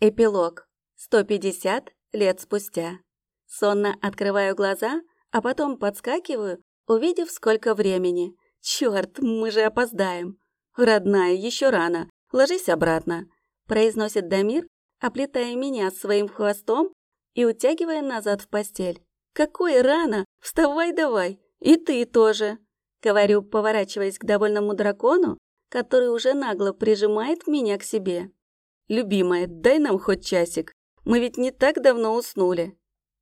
Эпилог. 150 лет спустя. Сонно открываю глаза, а потом подскакиваю, увидев, сколько времени. Черт, мы же опоздаем. Родная, еще рано. Ложись обратно, произносит Дамир, оплетая меня своим хвостом и утягивая назад в постель. Какой рано? Вставай давай. И ты тоже. Говорю, поворачиваясь к довольному дракону, который уже нагло прижимает меня к себе. «Любимая, дай нам хоть часик. Мы ведь не так давно уснули.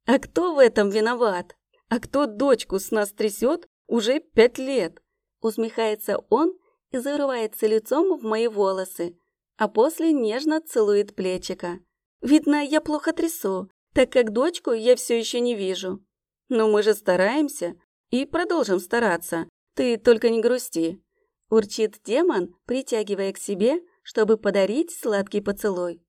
А кто в этом виноват? А кто дочку с нас трясет уже пять лет?» Усмехается он и зарывается лицом в мои волосы, а после нежно целует плечика. «Видно, я плохо трясу, так как дочку я все еще не вижу. Но мы же стараемся и продолжим стараться. Ты только не грусти», – урчит демон, притягивая к себе – чтобы подарить сладкий поцелуй.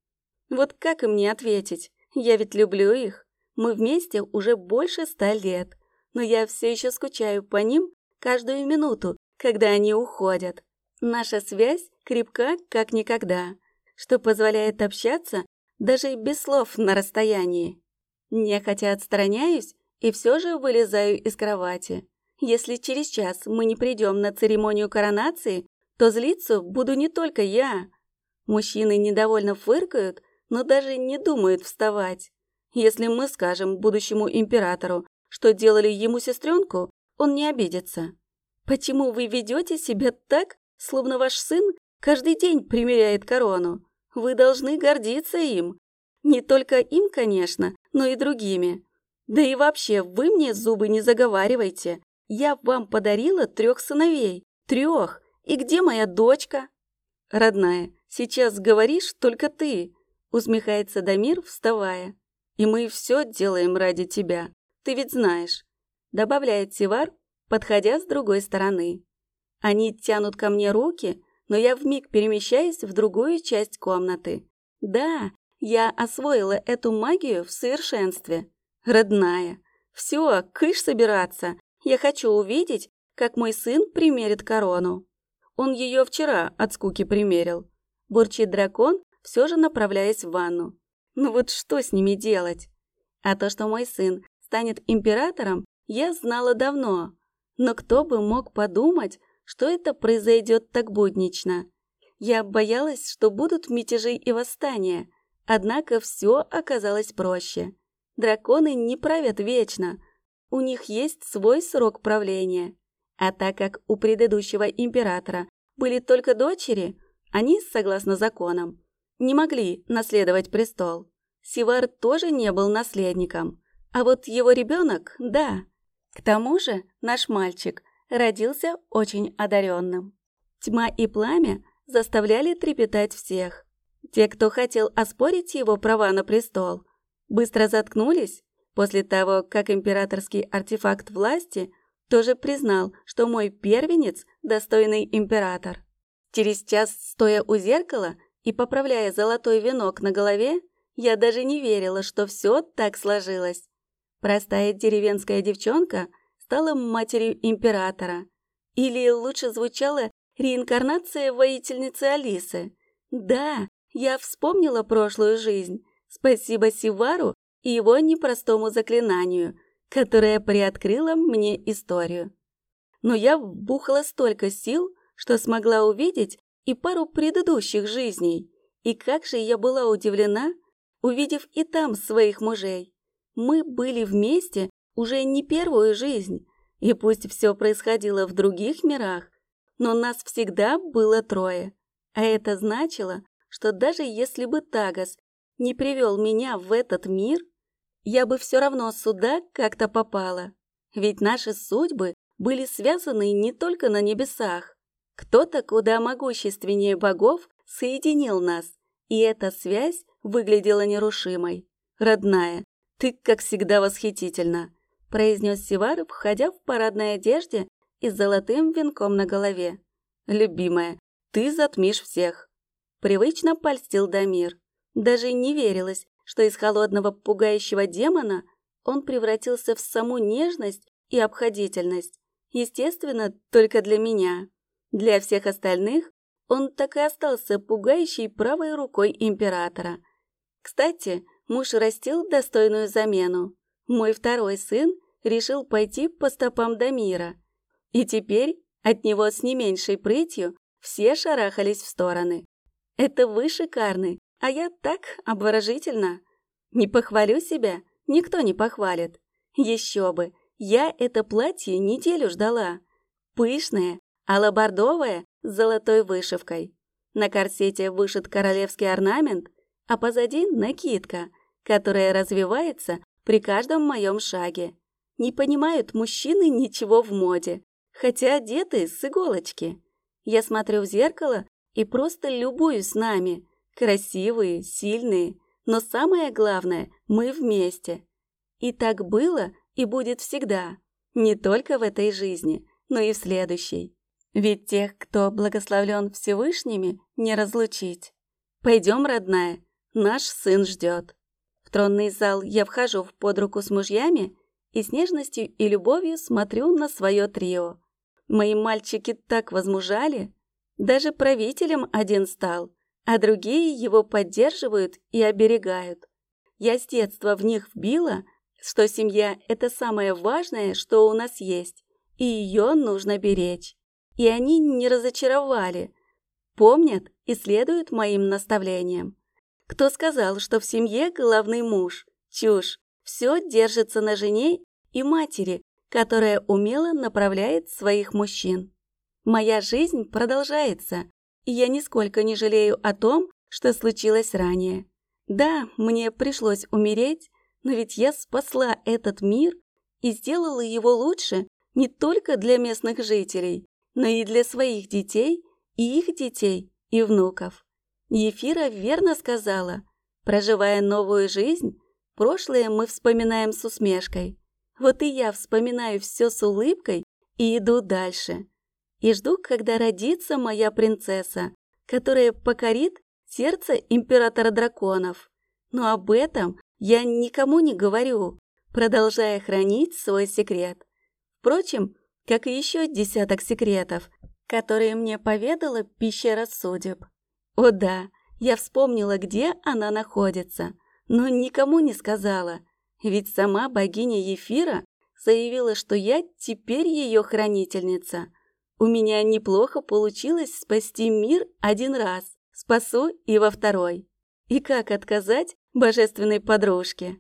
Вот как им мне ответить? Я ведь люблю их. Мы вместе уже больше ста лет, но я все еще скучаю по ним каждую минуту, когда они уходят. Наша связь крепка, как никогда, что позволяет общаться даже без слов на расстоянии. Нехотя отстраняюсь и все же вылезаю из кровати. Если через час мы не придем на церемонию коронации, то злиться буду не только я. Мужчины недовольно фыркают, но даже не думают вставать. Если мы скажем будущему императору, что делали ему сестренку, он не обидится. Почему вы ведете себя так, словно ваш сын каждый день примеряет корону? Вы должны гордиться им. Не только им, конечно, но и другими. Да и вообще, вы мне зубы не заговаривайте. Я вам подарила трех сыновей. Трех. И где моя дочка? Родная, сейчас говоришь только ты, усмехается Дамир, вставая. И мы все делаем ради тебя. Ты ведь знаешь. Добавляет Сивар, подходя с другой стороны. Они тянут ко мне руки, но я вмиг перемещаюсь в другую часть комнаты. Да, я освоила эту магию в совершенстве. Родная. Все, кыш собираться. Я хочу увидеть, как мой сын примерит корону. Он ее вчера от скуки примерил. Бурчит дракон, все же направляясь в ванну. Ну вот что с ними делать? А то, что мой сын станет императором, я знала давно. Но кто бы мог подумать, что это произойдет так буднично? Я боялась, что будут мятежи и восстания, однако все оказалось проще. Драконы не правят вечно, у них есть свой срок правления. А так как у предыдущего императора были только дочери, они, согласно законам, не могли наследовать престол. Сивар тоже не был наследником, а вот его ребенок – да. К тому же наш мальчик родился очень одаренным. Тьма и пламя заставляли трепетать всех. Те, кто хотел оспорить его права на престол, быстро заткнулись после того, как императорский артефакт власти тоже признал, что мой первенец – достойный император. Через час, стоя у зеркала и поправляя золотой венок на голове, я даже не верила, что все так сложилось. Простая деревенская девчонка стала матерью императора. Или лучше звучала реинкарнация воительницы Алисы. Да, я вспомнила прошлую жизнь. Спасибо Сивару и его непростому заклинанию – которая приоткрыла мне историю. Но я вбухала столько сил, что смогла увидеть и пару предыдущих жизней. И как же я была удивлена, увидев и там своих мужей. Мы были вместе уже не первую жизнь, и пусть все происходило в других мирах, но нас всегда было трое. А это значило, что даже если бы Тагас не привел меня в этот мир, я бы все равно сюда как-то попала. Ведь наши судьбы были связаны не только на небесах. Кто-то куда могущественнее богов соединил нас, и эта связь выглядела нерушимой. «Родная, ты, как всегда, восхитительна», – произнес Сивар, входя в парадной одежде и с золотым венком на голове. «Любимая, ты затмишь всех», – привычно польстил Дамир. Даже не верилось, что из холодного пугающего демона он превратился в саму нежность и обходительность. Естественно, только для меня. Для всех остальных он так и остался пугающей правой рукой императора. Кстати, муж растил достойную замену. Мой второй сын решил пойти по стопам Дамира. И теперь от него с не меньшей прытью все шарахались в стороны. Это вы шикарны, а я так обворожительно. Не похвалю себя, никто не похвалит. Еще бы, я это платье неделю ждала. Пышное, алабордовое с золотой вышивкой. На корсете вышит королевский орнамент, а позади накидка, которая развивается при каждом моем шаге. Не понимают мужчины ничего в моде, хотя одеты с иголочки. Я смотрю в зеркало и просто любуюсь нами. Красивые, сильные, но самое главное, мы вместе. И так было и будет всегда, не только в этой жизни, но и в следующей. Ведь тех, кто благословлен Всевышними, не разлучить. Пойдем, родная, наш сын ждет. В тронный зал я вхожу в под руку с мужьями и с нежностью и любовью смотрю на свое трио. Мои мальчики так возмужали, даже правителем один стал, а другие его поддерживают и оберегают. Я с детства в них вбила, что семья – это самое важное, что у нас есть, и ее нужно беречь. И они не разочаровали, помнят и следуют моим наставлениям. Кто сказал, что в семье главный муж? Чушь. Все держится на жене и матери, которая умело направляет своих мужчин. Моя жизнь продолжается, и я нисколько не жалею о том, что случилось ранее. Да, мне пришлось умереть, но ведь я спасла этот мир и сделала его лучше не только для местных жителей, но и для своих детей и их детей и внуков. Ефира верно сказала, проживая новую жизнь, прошлое мы вспоминаем с усмешкой. Вот и я вспоминаю все с улыбкой и иду дальше и жду, когда родится моя принцесса, которая покорит сердце императора драконов. Но об этом я никому не говорю, продолжая хранить свой секрет. Впрочем, как и еще десяток секретов, которые мне поведала пещера судеб. О да, я вспомнила, где она находится, но никому не сказала, ведь сама богиня Ефира заявила, что я теперь ее хранительница – у меня неплохо получилось спасти мир один раз, спасу и во второй. И как отказать божественной подружке?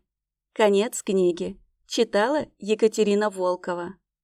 Конец книги. Читала Екатерина Волкова.